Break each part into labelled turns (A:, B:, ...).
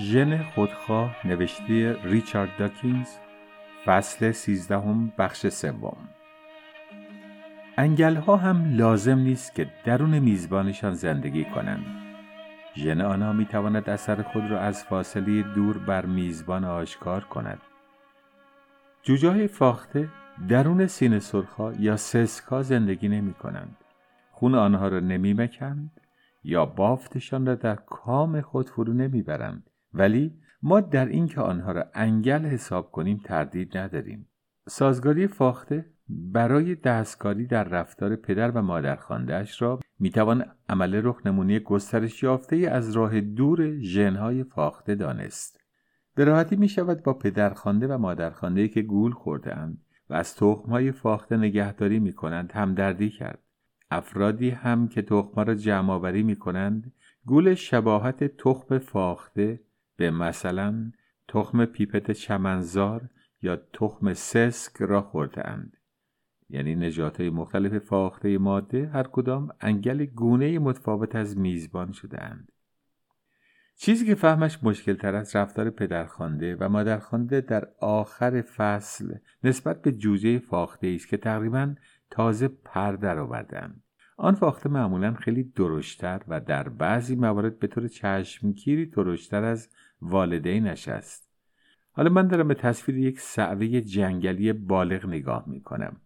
A: ژن خودخواه نوشته ریچارد داکینز فصل سیزدهم بخش سوم. انگل ها هم لازم نیست که درون میزبانشان زندگی کنند. ژن آنها می تواند اثر خود را از فاصله دور بر میزبان آشکار کند. جوجه های فاخته درون سینه سرخا یا سسکا زندگی نمی کنند خون آنها را نمی مکند یا بافتشان را در کام خود فرو نمی‌برند. ولی ما در اینکه آنها را انگل حساب کنیم تردید نداریم. سازگاری فاخته برای دستکاری در رفتار پدر و مادر اش را می‌توان عمل رخ نمونی گسترش یافته از راه دور ژنهای فاخته دانست. به راحتی می شود با پدرخوانده و مادرخوانده که گول خورده اند و از تخمهای فاخته نگهداری می کنند همدردی کرد. افرادی هم که تخمها را جمع آوری می کنند گول شباهت تخم فاخته به مثلا تخم پیپیت چمنزار یا تخم سسک را خورده اند. یعنی نژاد های مختلف فاخته ماده هر کدام انگل گونه متفاوت از میزبان شده اند. چیزی که فهمش مشکل تر از رفتار پدرخوانده و مادرخوانده در آخر فصل نسبت به جوجه فاخته است که تقریبا تازه پر درآوردهاند آن فاخته معمولا خیلی درشتر و در بعضی موارد به طور چشمگیری درشتر از والدینش است حالا من دارم به تصویر یک سعوه جنگلی بالغ نگاه می کنم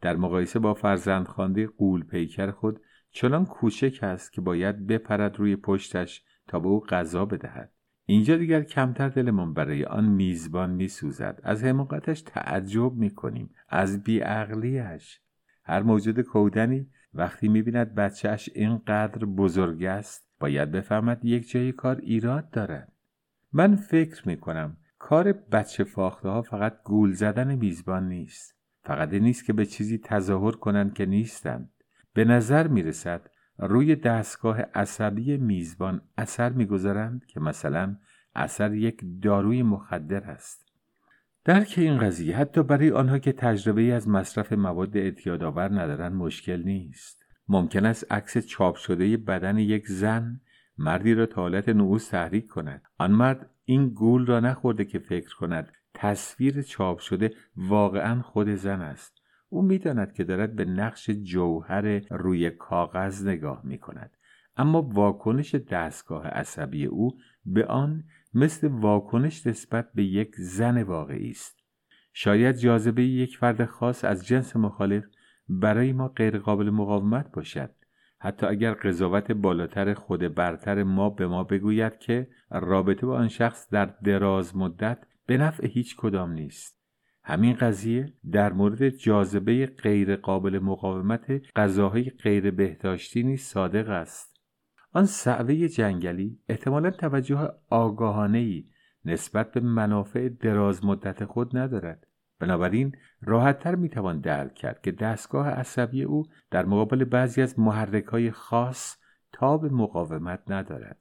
A: در مقایسه با فرزند خانده قول پیکر خود چنان کوچک است که باید بپرد روی پشتش تا به او غذا بدهد. اینجا دیگر کمتر دلمان برای آن میزبان میسوزد. از حماقتش تعجب می‌کنیم. از بیعقلیش هر موجود کودنی وقتی می‌بیند بچهش اینقدر بزرگ است باید بفهمد یک جای کار ایراد دارد. من فکر می‌کنم کار بچه فاخته ها فقط گول زدن میزبان نیست. فقط نیست که به چیزی تظاهر کنند که نیستند. به نظر می‌رسد روی دستگاه عصبی میزبان اثر می‌گذارند که مثلا اثر یک داروی مخدر است. درک این قضیه حتی برای آنها که تجربه ای از مصرف مواد اعتیادآور ندارند مشکل نیست. ممکن است عکس چاپ شده بدن یک زن مردی را تا حالت تحریک کند. آن مرد این گول را نخورده که فکر کند تصویر چاپ شده واقعا خود زن است. او می‌داند که دارد به نقش جوهر روی کاغذ نگاه می کند اما واکنش دستگاه عصبی او به آن مثل واکنش نسبت به یک زن واقعی است. شاید جاذبه یک فرد خاص از جنس مخالف برای ما غیرقابل مقاومت باشد. حتی اگر قضاوت بالاتر خود برتر ما به ما بگوید که رابطه با آن شخص در دراز مدت به نفع هیچ کدام نیست. همین قضیه در مورد جاذبه غیر قابل مقاومت غذاهای غیر بهداشتی نیز صادق است. آن صعوه جنگلی احتمالا توجه آگاهانه ای نسبت به منافع دراز مدت خود ندارد. بنابراین راحتتر می‌توان درک کرد که دستگاه عصبی او در مقابل بعضی از محرک های خاص تاب مقاومت ندارد.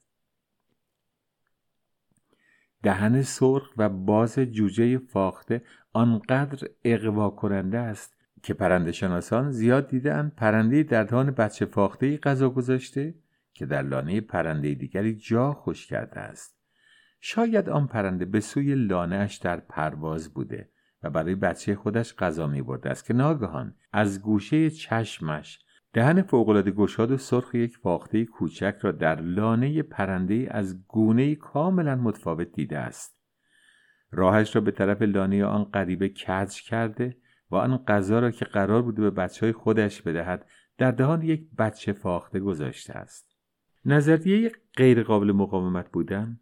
A: دهن سرخ و باز جوجه فاخته آنقدر اقوا کننده است که پرنده شناسان زیاد دیدن پرنده در دهان بچه فاخته غذا گذاشته که در لانه پرنده دیگری جا خوش کرده است. شاید آن پرنده به سوی لانهاش در پرواز بوده و برای بچه خودش غذا می برده است که ناگهان از گوشه چشمش دهن فوقالعاده گشاد و سرخ یک فاخته کوچک را در لانه پرنده از گونه کاملا متفاوت دیده است. راهش را به طرف لانه آن غریبه کج کرده و آن غذا را که قرار بوده به بچه های خودش بدهد در دهان یک بچه فاخته گذاشته است. نظریه غیرقابل مقاومت بودن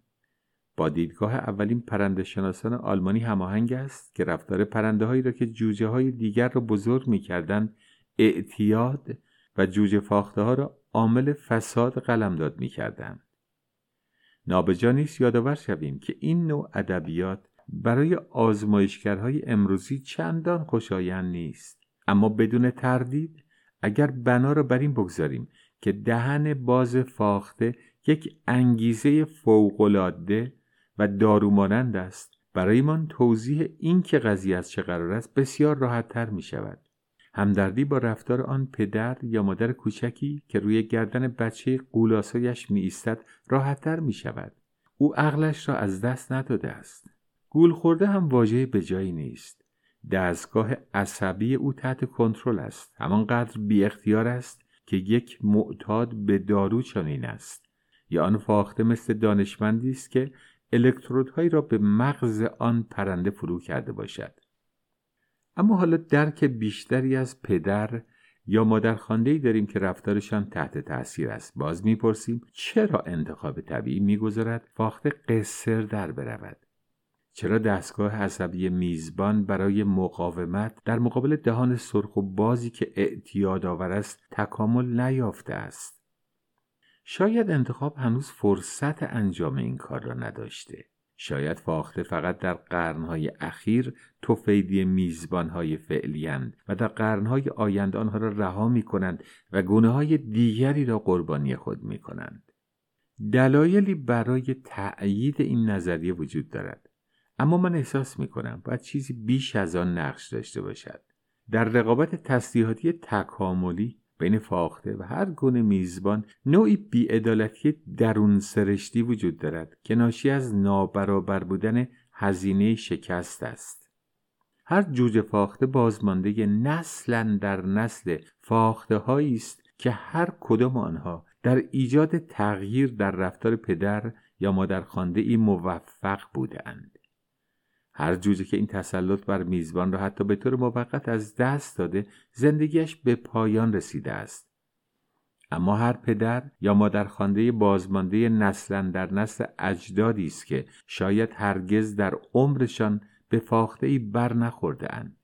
A: با دیدگاه اولین پرنده شناسان آلمانی هماهنگ است که رفتار پرنده هایی را که جوجه های دیگر را بزرگ می کردن اعتیاد و جوجه فاخته ها را عامل فساد قلمداد می کردن. نابجا نیست یادآور شویم که این نوع ادبیات برای آزمایشگرهای امروزی چندان خوشایند نیست اما بدون تردید اگر بنا را بر این بگذاریم که دهن باز فاخته یک انگیزه فوقالعاده و دارومانند است. برایمان توضیح این که قضیه از چه قرار است بسیار راحت تر می شود همدردی با رفتار آن پدر یا مادر کوچکی که روی گردن بچه قولاسایش می ایستد راحت تر می شود او عقلش را از دست نداده است. گول خورده هم واژه به جایی نیست. دستگاه عصبی او تحت کنترل است. همانقدر بی اختیار است که یک معتاد به دارو چنین است. یا آن فاخته مثل دانشمندی است که الکترودهایی را به مغز آن پرنده فرو کرده باشد. اما حالا درک بیشتری از پدر یا مادر ای داریم که رفتارشان تحت تاثیر است. باز می‌پرسیم چرا انتخاب طبیعی می‌گذارد؟ فاخته قصر در برود. چرا دستگاه عصبی میزبان برای مقاومت در مقابل دهان سرخ و بازی که اعتیاد آور است تکامل نیافته است شاید انتخاب هنوز فرصت انجام این کار را نداشته شاید فاخته فقط در قرنهای اخیر توفیدی میزبانهای فعلیند و در قرنهای آینده آنها را رها می کنند و گونه های دیگری را قربانی خود می کنند. دلایلی برای تأیید این نظریه وجود دارد. اما من احساس می کنم باید چیزی بیش از آن نقش داشته باشد. در رقابت تسلیحاتی تکاملی بین فاخته و هر گونه میزبان نوعی بیعدالتی درون سرشتی وجود دارد که ناشی از نابرابر بودن هزینه شکست است هر جوجه فاخته بازمانده نسلا در نسل فاخته هایی است که هر کدام آنها در ایجاد تغییر در رفتار پدر یا مادر خانده ای موفق بودند هر جوجه که این تسلط بر میزبان را حتی به طور موقت از دست داده زندگیش به پایان رسیده است. اما هر پدر یا مادرخوانده بازمانده نسلا در نسل اجدادی است که شاید هرگز در عمرشان به فاخته ای بر نخورده اند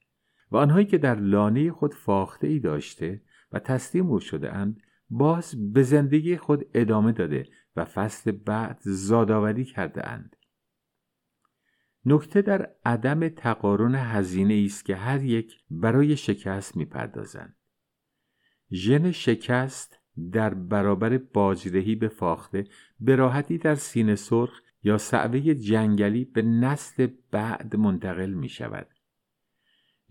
A: و آنهایی که در لانه خود فاخته ای داشته و تسلیم او شده اند باز به زندگی خود ادامه داده و فصل بعد زادآوری کرده اند. نکته در عدم تقارن هزینه است که هر یک برای شکست می‌پردازند ژن شکست در برابر باجرهی به فاخته به راحتی در سینه سرخ یا صعوه جنگلی به نسل بعد منتقل می شود.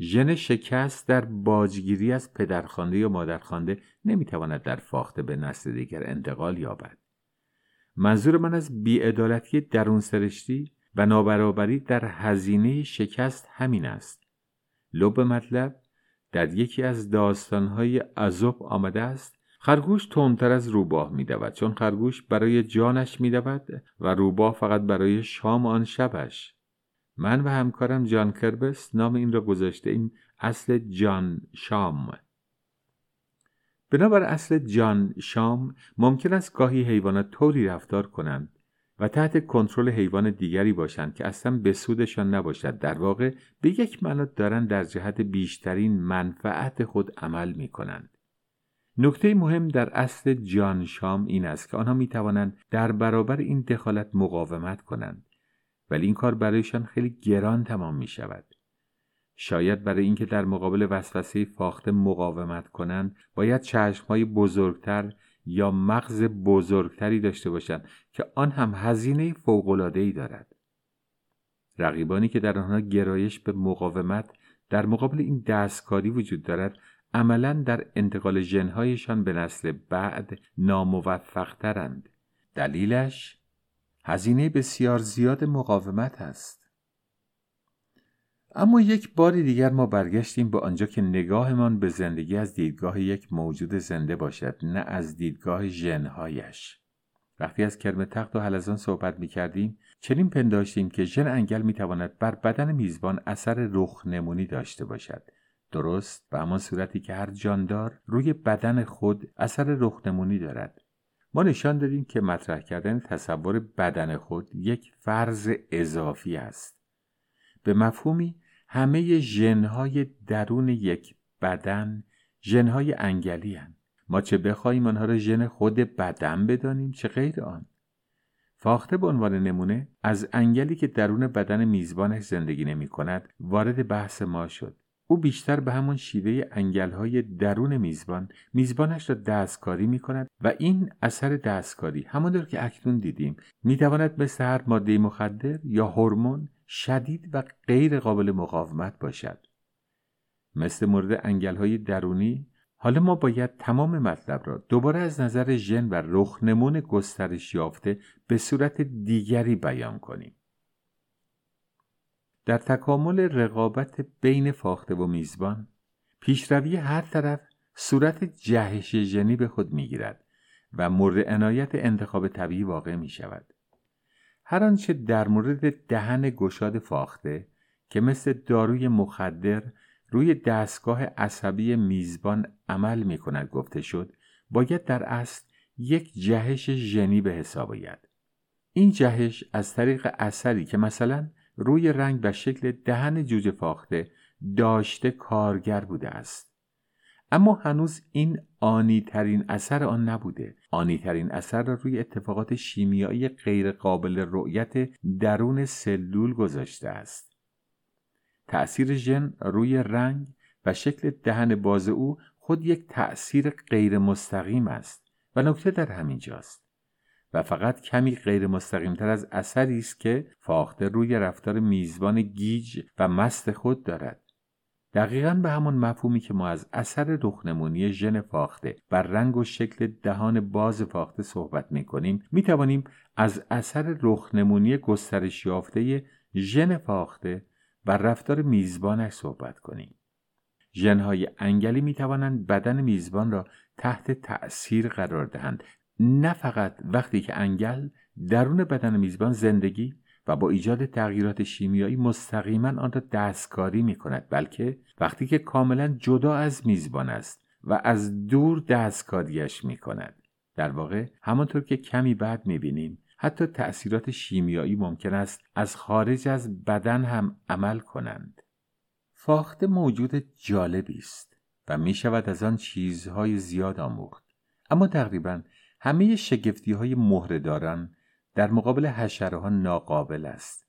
A: ژن شکست در باجگیری از پدرخوانده یا مادرخوانده نمی‌تواند در فاخته به نسل دیگر انتقال یابد. منظور من از بیعدالتی درون سرشتی و نابرابری در هزینه شکست همین است. لب مطلب در یکی از داستانهای عذاب آمده است. خرگوش تندتر از روباه میدود چون خرگوش برای جانش میدود و روباه فقط برای شام آن شبش. من و همکارم جان کربس نام این را گذاشته ایم اصل جان شام. بنابر اصل جان شام ممکن است گاهی حیوانات طوری رفتار کنند و تحت کنترل حیوان دیگری باشند که اصلا به سودشان نباشد در واقع به یک معنا دارند در جهت بیشترین منفعت خود عمل می کنند. نکته مهم در اصل جان شام این است که آنها می توانند در برابر این دخالت مقاومت کنند ولی این کار برایشان خیلی گران تمام می شود. شاید برای اینکه در مقابل وسوسه فاخته مقاومت کنند باید چشمهای بزرگتر یا مغز بزرگتری داشته باشند که آن هم هزینه ای دارد. رقیبانی که در آنها گرایش به مقاومت در مقابل این دستکاری وجود دارد عملا در انتقال ژنهایشان به نسل بعد ناموفقترند. دلیلش هزینه بسیار زیاد مقاومت است. اما یک بار دیگر ما برگشتیم به آنجا که نگاهمان به زندگی از دیدگاه یک موجود زنده باشد نه از دیدگاه ژنهایش. وقتی از کرم تخت و حلزان صحبت می کردیم چنین پنداشتیم که ژن انگل می تواند بر بدن میزبان اثر رخ نمونی داشته باشد. درست به همان صورتی که هر جاندار روی بدن خود اثر رخ نمونی دارد. ما نشان دادیم که مطرح کردن تصور بدن خود یک فرض اضافی است. به مفهومی همه ژنهای درون یک بدن ژنهای انگلی هن. ما چه بخواهیم آنها را ژن خود بدن بدانیم چه غیر آن فاخته به عنوان نمونه از انگلی که درون بدن میزبانش زندگی نمی کند وارد بحث ما شد او بیشتر به همان شیوه انگلهای درون میزبان میزبانش را دستکاری می کند و این اثر دستکاری همانطور که اکنون دیدیم می تواند مثل هر ماده مخدر یا هورمون شدید و غیر قابل مقاومت باشد مثل مورد انگل های درونی حالا ما باید تمام مطلب را دوباره از نظر ژن و رخنمون گسترش یافته به صورت دیگری بیان کنیم. در تکامل رقابت بین فاخته و میزبان پیشروی هر طرف صورت جهش ژنی به خود می‌گیرد و مورد عنایت انتخاب طبیعی واقع می شود. هر آنچه در مورد دهن گشاد فاخته که مثل داروی مخدر روی دستگاه عصبی میزبان عمل می کند گفته شد باید در اصل یک جهش ژنی به حساب آید. این جهش از طریق اثری که مثلا روی رنگ و شکل دهن جوجه فاخته داشته کارگر بوده است. اما هنوز این آنی ترین اثر آن نبوده. آنی ترین اثر را روی اتفاقات شیمیایی غیر قابل رؤیت درون سلول گذاشته است. تأثیر ژن روی رنگ و شکل دهن باز او خود یک تأثیر غیر مستقیم است و نکته در همین جاست. و فقط کمی غیر مستقیم تر از اثری است که فاخته روی رفتار میزبان گیج و مست خود دارد. دقیقا به همون مفهومی که ما از اثر رخنمونی ژن فاخته بر رنگ و شکل دهان باز فاخته صحبت می کنیم می توانیم از اثر رخنمونی گسترش یافته ژن فاخته بر رفتار میزبانش صحبت کنیم. ژنهای انگلی می توانند بدن میزبان را تحت تأثیر قرار دهند. نه فقط وقتی که انگل درون بدن میزبان زندگی و با ایجاد تغییرات شیمیایی مستقیما آن را دستکاری می کند بلکه وقتی که کاملا جدا از میزبان است و از دور دستکاریش می کند در واقع همانطور که کمی بعد می بینیم حتی تأثیرات شیمیایی ممکن است از خارج از بدن هم عمل کنند. فاخته موجود جالبی است و می شود از آن چیزهای زیاد آموخت. اما تقریبا همه شگفتی های مهرهداران در مقابل حشره ها ناقابل است.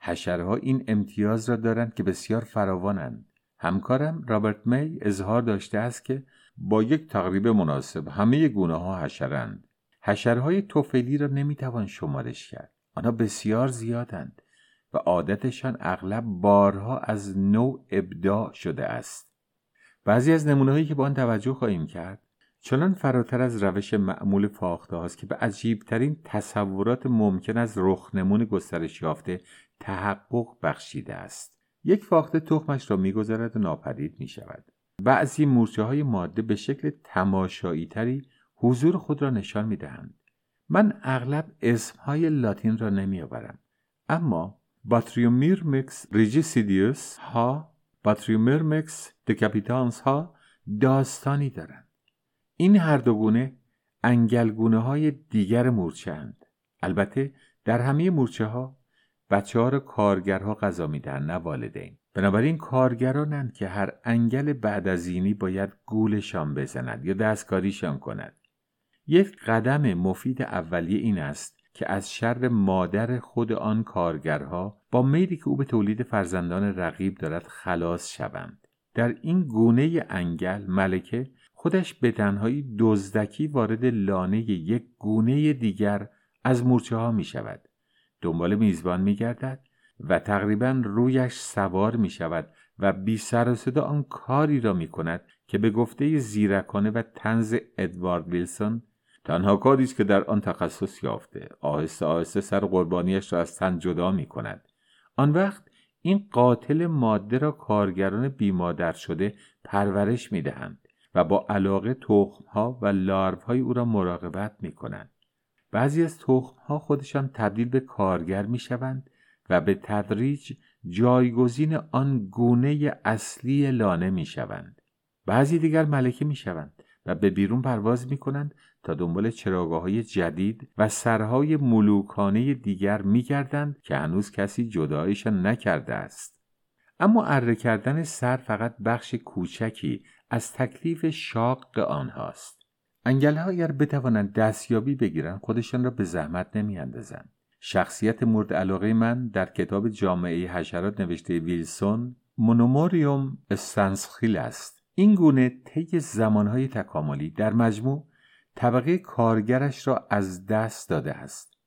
A: حشره ها این امتیاز را دارند که بسیار فراوانند. همکارم رابرت می اظهار داشته است که با یک تقریب مناسب همه گونه ها حشرند حشره های توفیلی را نمی‌توان شمارش کرد. آنها بسیار زیادند و عادتشان اغلب بارها از نوع ابداع شده است. بعضی از نمونه هایی که با آن توجه خواهیم کرد چنان فراتر از روش معمول فاخته هاست که به عجیبترین تصورات ممکن از رخنمون گسترش یافته تحقق بخشیده است یک فاخته تخمش را می‌گذارد و ناپدید می شود بعضی مورچه های ماده به شکل تماشایی تری حضور خود را نشان می دهند. من اغلب اسمهای لاتین را نمی آورم. اما باتریومیرمکس ریجیسیدیوس ها باتریومیرمکس دکاپیتانس ها داستانی دارند. این هر دو گونه انگلگونه های دیگر مورچه هند. البته در همه مورچه ها بچه ها را کارگرها غذا میدن نه والدین. بنابراین کارگرانند که هر انگل بعد از اینی باید گولشان بزند یا دستکاریشان کند. یک قدم مفید اولیه این است که از شر مادر خود آن کارگرها با میلی که او به تولید فرزندان رقیب دارد خلاص شوند. در این گونه انگل ملکه خودش به تنهایی دزدکی وارد لانه یک گونه دیگر از مورچه ها می شود. دنبال میزبان می گردد و تقریبا رویش سوار می شود و بی سر و صدا آن کاری را می کند که به گفته زیرکانه و تنز ادوارد ویلسون تنها کاری است که در آن تخصص یافته. آهسته آهسته سر قربانیش را از تن جدا می کند آن وقت این قاتل ماده را کارگران بیمادر شده پرورش می دهند و با علاقه تخمها و لاروهای او را مراقبت می کنند. بعضی از تخمها خودشان تبدیل به کارگر می شوند و به تدریج جایگزین آن گونه اصلی لانه می شوند. بعضی دیگر ملکه می شوند و به بیرون پرواز می کنند تا دنبال چراگاه های جدید و سرهای ملوکانه دیگر می گردند که هنوز کسی جدایشان نکرده است. اما اره کردن سر فقط بخش کوچکی از تکلیف شاق آنهاست. انگلها اگر بتوانند دستیابی بگیرند خودشان را به زحمت نمیاندازند. شخصیت مورد علاقه من در کتاب جامعه حشرات نوشته ویلسون مونوموریوم استنسخیل است. این گونه طی زمانهای تکاملی در مجموع طبقه کارگرش را از دست داده است.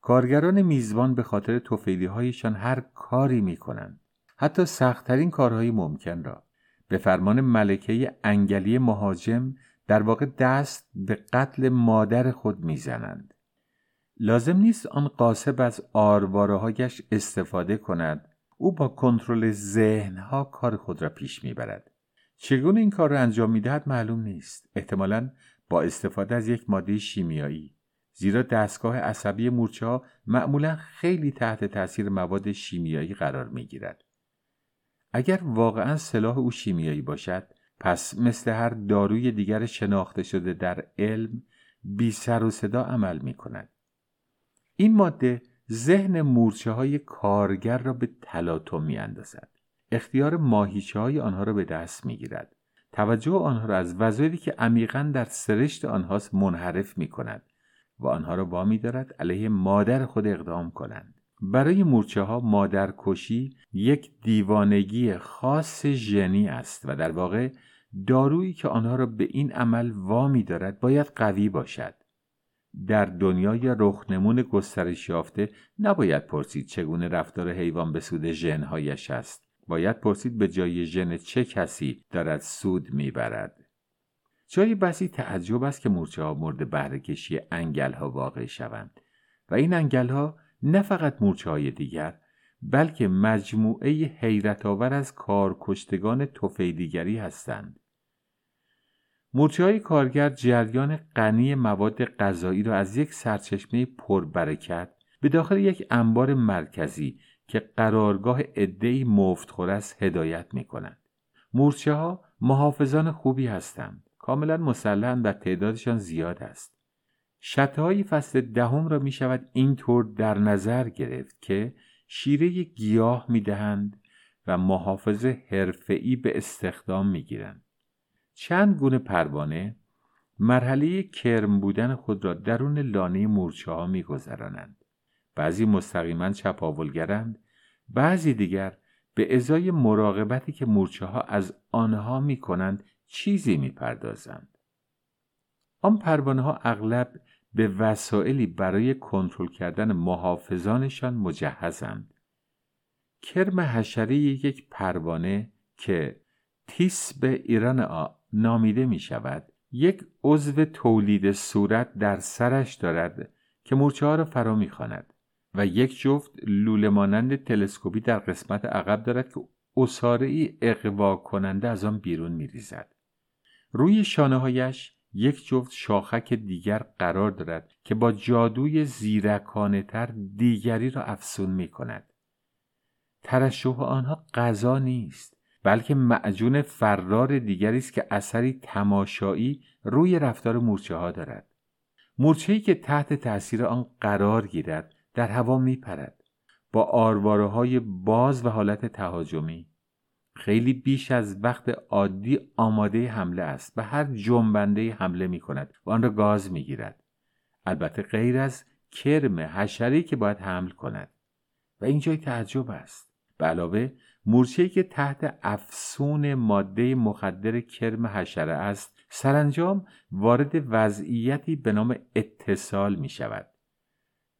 A: کارگران میزبان به خاطر توفیلی هایشان هر کاری می کنند حتی سختترین کارهای ممکن را. به فرمان ملکه انگلی مهاجم در واقع دست به قتل مادر خود می‌زنند. لازم نیست آن قاسب از آروارههایش استفاده کند. او با کنترل ذهنها کار خود را پیش می‌برد. چگونه این کار را انجام می‌دهد معلوم نیست. احتمالا با استفاده از یک ماده شیمیایی. زیرا دستگاه عصبی مورچه ها معمولا خیلی تحت تاثیر مواد شیمیایی قرار می گیرد. اگر واقعا سلاح او شیمیایی باشد پس مثل هر داروی دیگر شناخته شده در علم بی سر و صدا عمل می کند. این ماده ذهن مورچه های کارگر را به تلاطم می اندازد. اختیار ماهیچه های آنها را به دست می گیرد. توجه آنها را از وظایفی که عمیقا در سرشت آنهاست منحرف می کند و آنها را وامی دارد علیه مادر خود اقدام کنند. برای مورچه ها مادر کشی یک دیوانگی خاص ژنی است و در واقع دارویی که آنها را به این عمل وامی دارد باید قوی باشد. در دنیای رخنمون گسترش یافته نباید پرسید چگونه رفتار حیوان به سود ژنهایش است باید پرسید به جای ژن چه کسی دارد سود می‌برد جای بسی تعجب است که مورچه ها مورد بهرهکشی انگل ها واقع شوند و این انگل ها نه فقط مورچه های دیگر بلکه مجموعه حیرت آور از کارکشتگان توفیدیگری هستند مورچه های کارگر جریان غنی مواد غذایی را از یک سرچشمه پربرکت به داخل یک انبار مرکزی که قرارگاه عدهای مفتخور است هدایت می کنند. مورچه ها محافظان خوبی هستند. کاملا مسلحن و تعدادشان زیاد است. شتهای فصل دهم را می شود اینطور در نظر گرفت که شیره گیاه می دهند و محافظ حرفه‌ای به استخدام می گیرند. چند گونه پروانه مرحله کرم بودن خود را درون لانه مورچه ها می گذرانند. بعضی مستقیما چپاولگرند بعضی دیگر به ازای مراقبتی که مورچه ها از آنها می کنند چیزی می پردازند. آن پروانه ها اغلب به وسایلی برای کنترل کردن محافظانشان مجهزند. کرم حشره یک پروانه که تیس به ایران آ نامیده می شود یک عضو تولید صورت در سرش دارد که مورچه ها را فرا می خاند و یک جفت لوله مانند تلسکوپی در قسمت عقب دارد که اصاره ای اقوا کننده از آن بیرون می ریزد. روی شانه هایش یک جفت شاخک دیگر قرار دارد که با جادوی زیرکانه تر دیگری را افسون می کند. ترشح آنها غذا نیست بلکه معجون فرار دیگری است که اثری تماشایی روی رفتار مورچه ها دارد. مورچه‌ای که تحت تاثیر آن قرار گیرد در هوا می پرد. با آرواره های باز و حالت تهاجمی خیلی بیش از وقت عادی آماده حمله است و هر جنبنده حمله می کند و آن را گاز می گیرد. البته غیر از کرم حشری که باید حمل کند. و این جای تعجب است. به علاوه مورچه‌ای که تحت افسون ماده مخدر کرم حشره است سرانجام وارد وضعیتی به نام اتصال می شود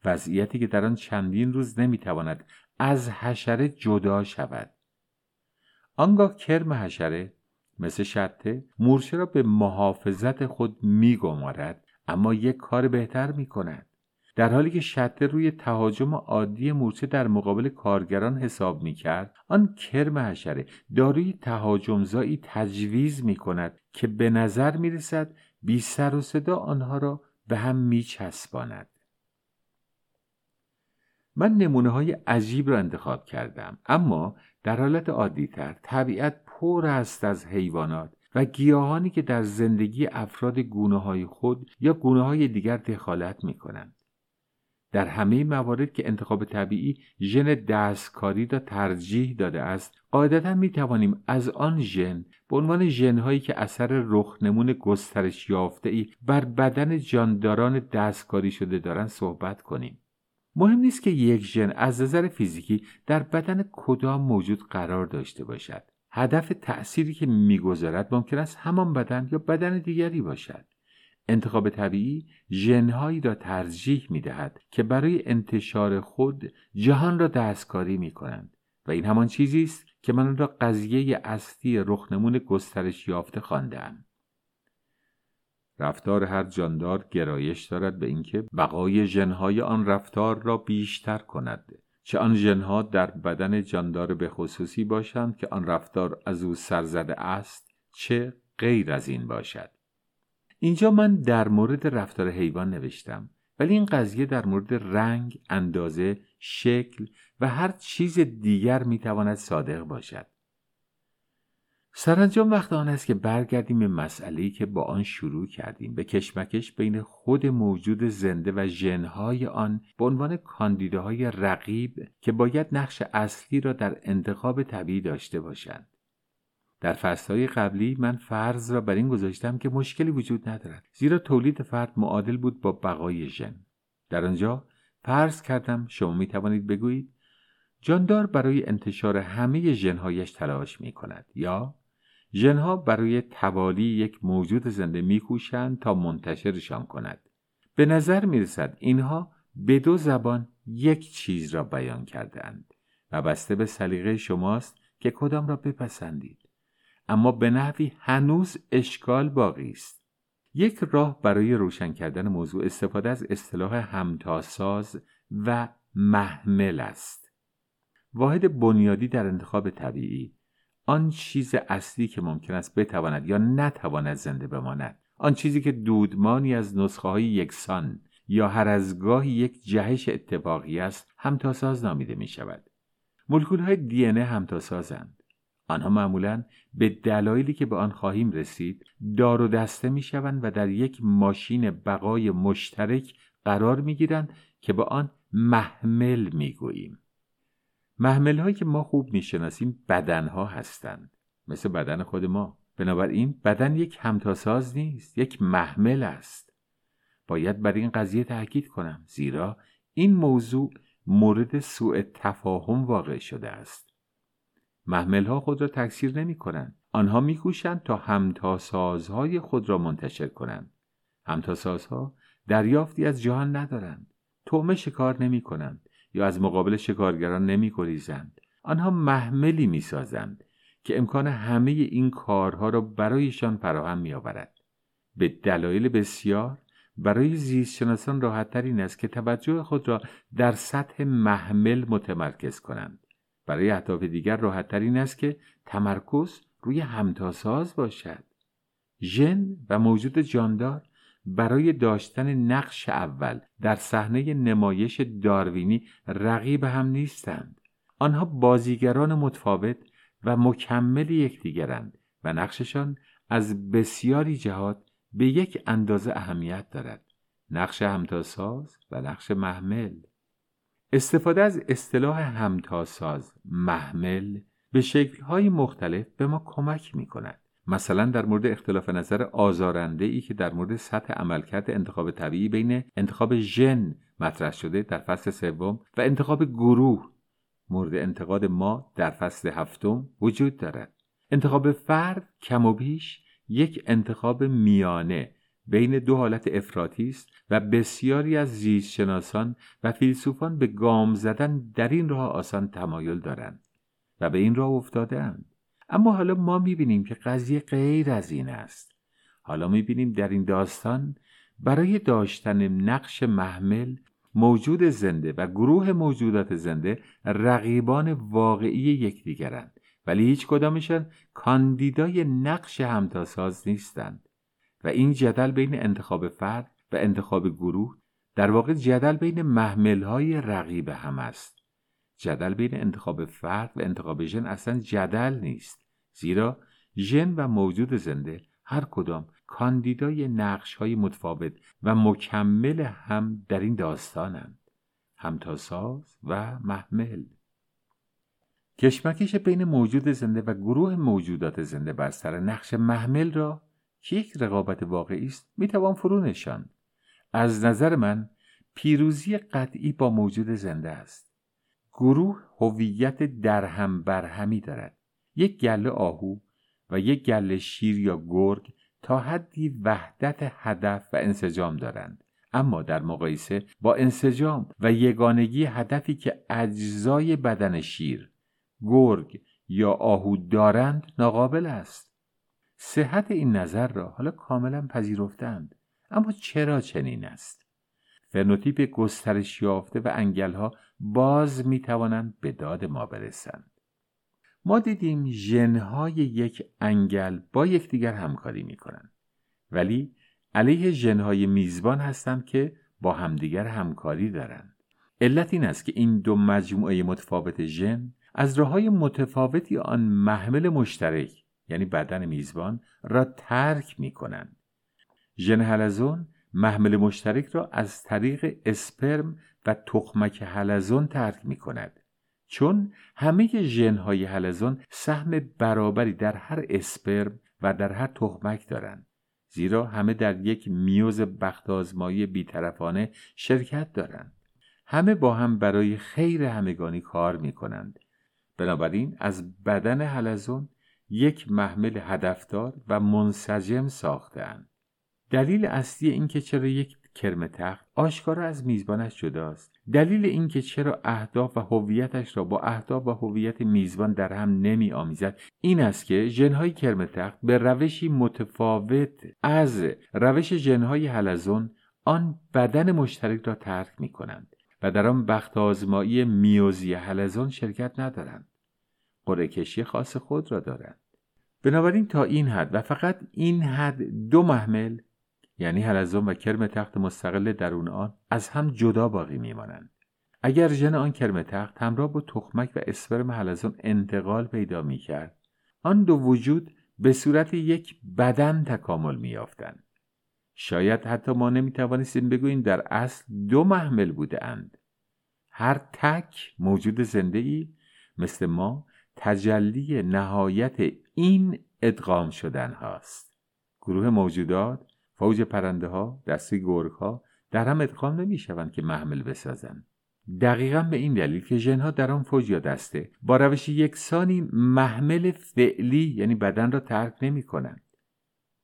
A: وضعیتی که در آن چندین روز نمی‌تواند از حشره جدا شود. آنگاه کرم حشره مثل شته مورچه را به محافظت خود میگمارد اما یک کار بهتر می کند. در حالی که شته روی تهاجم عادی مورچه در مقابل کارگران حساب می کرد آن کرم حشره داروی تهاجمزایی تجویز می کند که به نظر می رسد بی سر و صدا آنها را به هم می چسباند. من نمونه های عجیب را انتخاب کردم اما در حالت عادیتر طبیعت پر است از حیوانات و گیاهانی که در زندگی افراد گونه های خود یا گونه های دیگر دخالت می کنند. در همه موارد که انتخاب طبیعی ژن دستکاری را ترجیح داده است قاعدتا می توانیم از آن ژن به عنوان ژنهایی که اثر رخنمون گسترش یافته ای بر بدن جانداران دستکاری شده دارند صحبت کنیم مهم نیست که یک ژن از نظر فیزیکی در بدن کدام موجود قرار داشته باشد. هدف تأثیری که می‌گذارد ممکن است همان بدن یا بدن دیگری باشد. انتخاب طبیعی ژنهایی را ترجیح می دهد که برای انتشار خود جهان را دستکاری می کنند و این همان چیزی است که من را قضیه اصلی رخنمون گسترش یافته خواندم رفتار هر جاندار گرایش دارد به اینکه بقای ژنهای آن رفتار را بیشتر کند چه آن ژنها در بدن جاندار به خصوصی باشند که آن رفتار از او سرزده است چه غیر از این باشد اینجا من در مورد رفتار حیوان نوشتم ولی این قضیه در مورد رنگ، اندازه، شکل و هر چیز دیگر می‌تواند صادق باشد. سرانجام وقت آن است که برگردیم به مسئله که با آن شروع کردیم. به کشمکش بین خود موجود زنده و ژنهای آن به عنوان کاندیداهای رقیب که باید نقش اصلی را در انتخاب طبیعی داشته باشند. در فصلهای قبلی من فرض را بر این گذاشتم که مشکلی وجود ندارد زیرا تولید فرد معادل بود با بقای ژن. در آنجا فرض کردم شما می توانید بگویید جاندار برای انتشار همه ژنهایش تلاش می کند یا ژنها برای توالی یک موجود زنده میکوشند تا منتشرشان کند. به نظر می رسد اینها به دو زبان یک چیز را بیان کردند و بسته به سلیقه شماست که کدام را بپسندید. اما به نحوی هنوز اشکال باقی است. یک راه برای روشن کردن موضوع استفاده از اصطلاح همتاساز و محمل است. واحد بنیادی در انتخاب طبیعی آن چیز اصلی که ممکن است بتواند یا نتواند زنده بماند. آن چیزی که دودمانی از نسخه های یکسان یا هر از گاهی یک جهش اتفاقی است همتاساز نامیده می شود مولکول های دی همتاسازند. آنها معمولا به دلایلی که به آن خواهیم رسید دار و دسته می شوند و در یک ماشین بقای مشترک قرار می گیرند که به آن محمل می گوییم. محمل هایی که ما خوب می شناسیم بدن ها هستند مثل بدن خود ما بنابراین بدن یک همتاساز نیست یک محمل است باید بر این قضیه تاکید کنم زیرا این موضوع مورد سوء تفاهم واقع شده است محمل ها خود را تکثیر نمی کنند. آنها میکوشند تا همتاسازهای خود را منتشر کنند. همتاسازها دریافتی از جهان ندارند. تومه شکار نمی کنند یا از مقابل شکارگران نمی گریزند. آنها محملی می سازند که امکان همه این کارها را برایشان فراهم می آورد. به دلایل بسیار برای زیستشناسان راحتتر این است که توجه خود را در سطح محمل متمرکز کنند. برای اهداف دیگر راحتتر این است که تمرکز روی همتاساز باشد ژن و موجود جاندار برای داشتن نقش اول در صحنه نمایش داروینی رقیب هم نیستند. آنها بازیگران متفاوت و مکمل یکدیگرند و نقششان از بسیاری جهات به یک اندازه اهمیت دارد. نقش همتاساز و نقش محمل. استفاده از اصطلاح همتاساز محمل به شکلهای مختلف به ما کمک می کند. مثلا در مورد اختلاف نظر آزارنده ای که در مورد سطح عملکرد انتخاب طبیعی بین انتخاب ژن مطرح شده در فصل سوم و انتخاب گروه مورد انتقاد ما در فصل هفتم وجود دارد. انتخاب فرد کم و بیش یک انتخاب میانه بین دو حالت افراطی است و بسیاری از زیستشناسان و فیلسوفان به گام زدن در این راه آسان تمایل دارند و به این راه افتادهاند. اما حالا ما می‌بینیم که قضیه غیر از این است. حالا می‌بینیم در این داستان برای داشتن نقش محمل موجود زنده و گروه موجودات زنده رقیبان واقعی یکدیگرند ولی هیچ کدامشان کاندیدای نقش همتاساز نیستند. و این جدل بین انتخاب فرد و انتخاب گروه در واقع جدل بین محمل های رقیب هم است. جدل بین انتخاب فرد و انتخاب ژن اصلا جدل نیست. زیرا ژن و موجود زنده هر کدام کاندیدای نقش های متفاوت و مکمل هم در این داستانند همتاساز و محمل. کشمکش بین موجود زنده و گروه موجودات زنده بر سر نقش محمل را که یک رقابت واقعی است می‌توان فرو نشاند. از نظر من پیروزی قطعی با موجود زنده است. گروه هویت درهم برهمی دارد. یک گله آهو و یک گله شیر یا گرگ تا حدی وحدت هدف و انسجام دارند. اما در مقایسه با انسجام و یگانگی هدفی که اجزای بدن شیر گرگ یا آهو دارند ناقابل است. صحت این نظر را حالا کاملا پذیرفتند اما چرا چنین است؟ فنوتیپ گسترش یافته و انگلها باز می توانند به داد ما برسند. ما دیدیم ژنهای یک انگل با یکدیگر همکاری می کنند ولی علیه ژنهای میزبان هستند که با همدیگر همکاری دارند علت این است که این دو مجموعه متفاوت ژن از راه های متفاوتی آن محمل مشترک یعنی بدن میزبان را ترک می کنند ژن حلزون محمل مشترک را از طریق اسپرم و تخمک حلزون ترک می کند چون همه ژنهای حلزون سهم برابری در هر اسپرم و در هر تخمک دارند زیرا همه در یک میوز بخت آزمایی بیطرفانه شرکت دارند همه با هم برای خیر همگانی کار می کنند بنابراین از بدن حلزون یک محمل هدفدار و منسجم ساختند دلیل اصلی اینکه چرا یک کرم تخت آشکارا از میزبانش جداست. دلیل اینکه چرا اهداف و هویتش را با اهداف و هویت میزبان در هم نمی آمیزد این است که ژنهای کرم تخت به روشی متفاوت از روش ژنهای حلزون آن بدن مشترک را ترک می کنند و در آن بخت آزمایی میوزی حلزون شرکت ندارند. قره کشی خاص خود را دارند. بنابراین تا این حد و فقط این حد دو محمل یعنی حلزون و کرم تخت مستقل درون آن از هم جدا باقی میمانند. اگر ژن آن کرم تخت همراه با تخمک و اسپرم حلزون انتقال پیدا می کرد آن دو وجود به صورت یک بدن تکامل میافتند شاید حتی ما نمی توانستیم بگوییم در اصل دو محمل بوده اند. هر تک موجود زنده ای مثل ما تجلی نهایت این ادغام شدن هاست. گروه موجودات فوج پرنده ها دسته گرگ ها در هم ادغام نمی شوند که محمل بسازند. دقیقا به این دلیل که ژنها در آن فوج یا دسته با روش یکسانی محمل فعلی یعنی بدن را ترک نمی کنند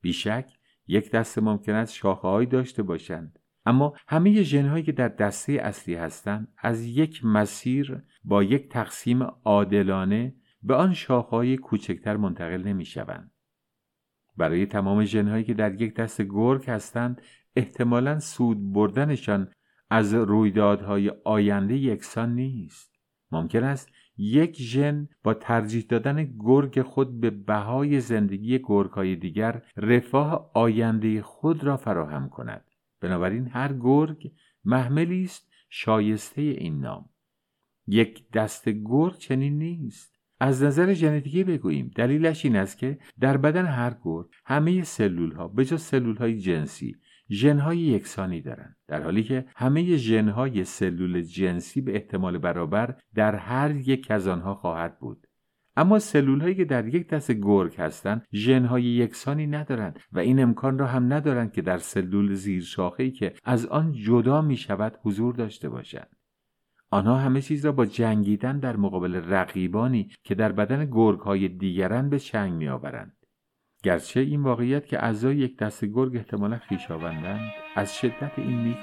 A: بیشک یک دسته ممکن است شاخه داشته باشند. اما همه ژنهایی که در دسته اصلی هستند از یک مسیر با یک تقسیم عادلانه به آن شاخهای کوچکتر منتقل نمی شوند. برای تمام ژنهایی که در یک دست گرگ هستند احتمالا سود بردنشان از رویدادهای آینده یکسان نیست. ممکن است یک ژن با ترجیح دادن گرگ خود به بهای زندگی گرگهای دیگر رفاه آینده خود را فراهم کند. بنابراین هر گرگ محملی است شایسته این نام. یک دست گرگ چنین نیست. از نظر ژنتیکی بگوییم دلیلش این است که در بدن هر گرگ همه سلول ها به جز سلول های جنسی ژنهای یکسانی دارند. در حالی که همه ژنهای سلول جنسی به احتمال برابر در هر یک از آنها خواهد بود. اما سلول هایی که در یک دست گرگ هستند ژنهای یکسانی ندارند و این امکان را هم ندارند که در سلول زیر که از آن جدا می شود حضور داشته باشند. آنها همه چیز را با جنگیدن در مقابل رقیبانی که در بدن گرگ های دیگران به چنگ می آورند. گرچه این واقعیت که اعضای یک دست گرگ احتمالا خویشاوندند از شدت این می